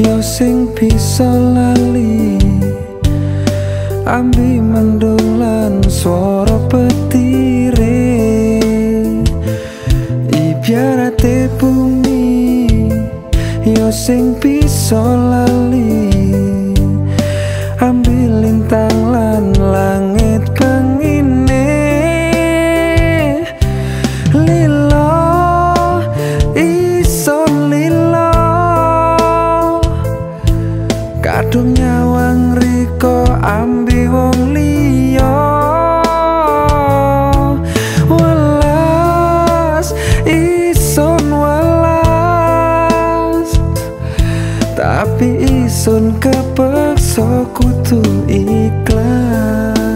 yo sing bisa lali ambi mendolan suara petire. I biarate bumi yo sing bisa lali. ambi wong liya. Welas ison welas. Tapi ison kepeksa kutu ikhlas.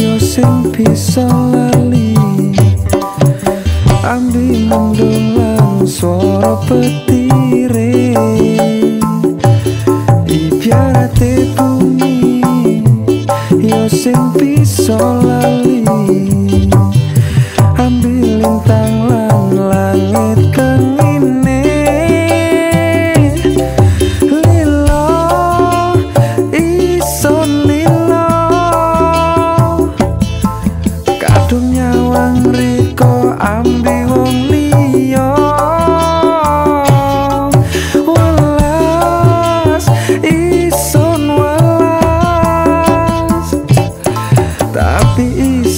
Yo sing bisa lali. Ambi mendulang suara petire Ibiarate bumi. Yo sing bisa lali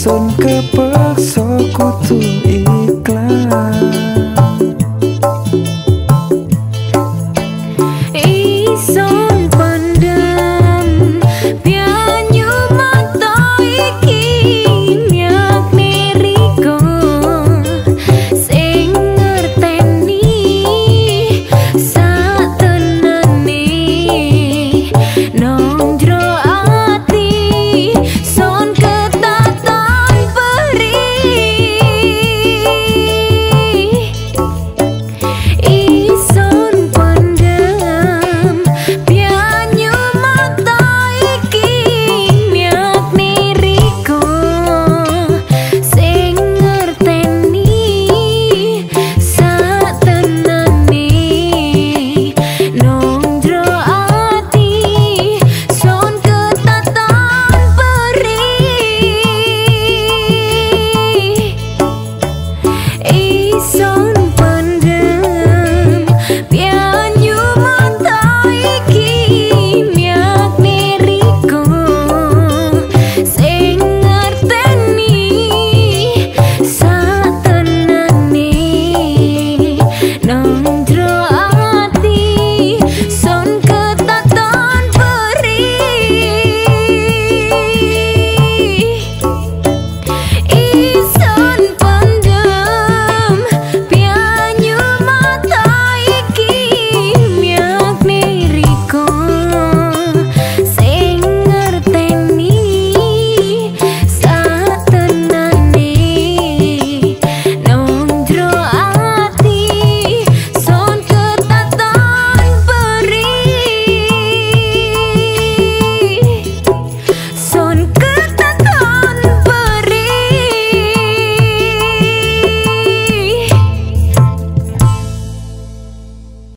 Sun kepeksa kutu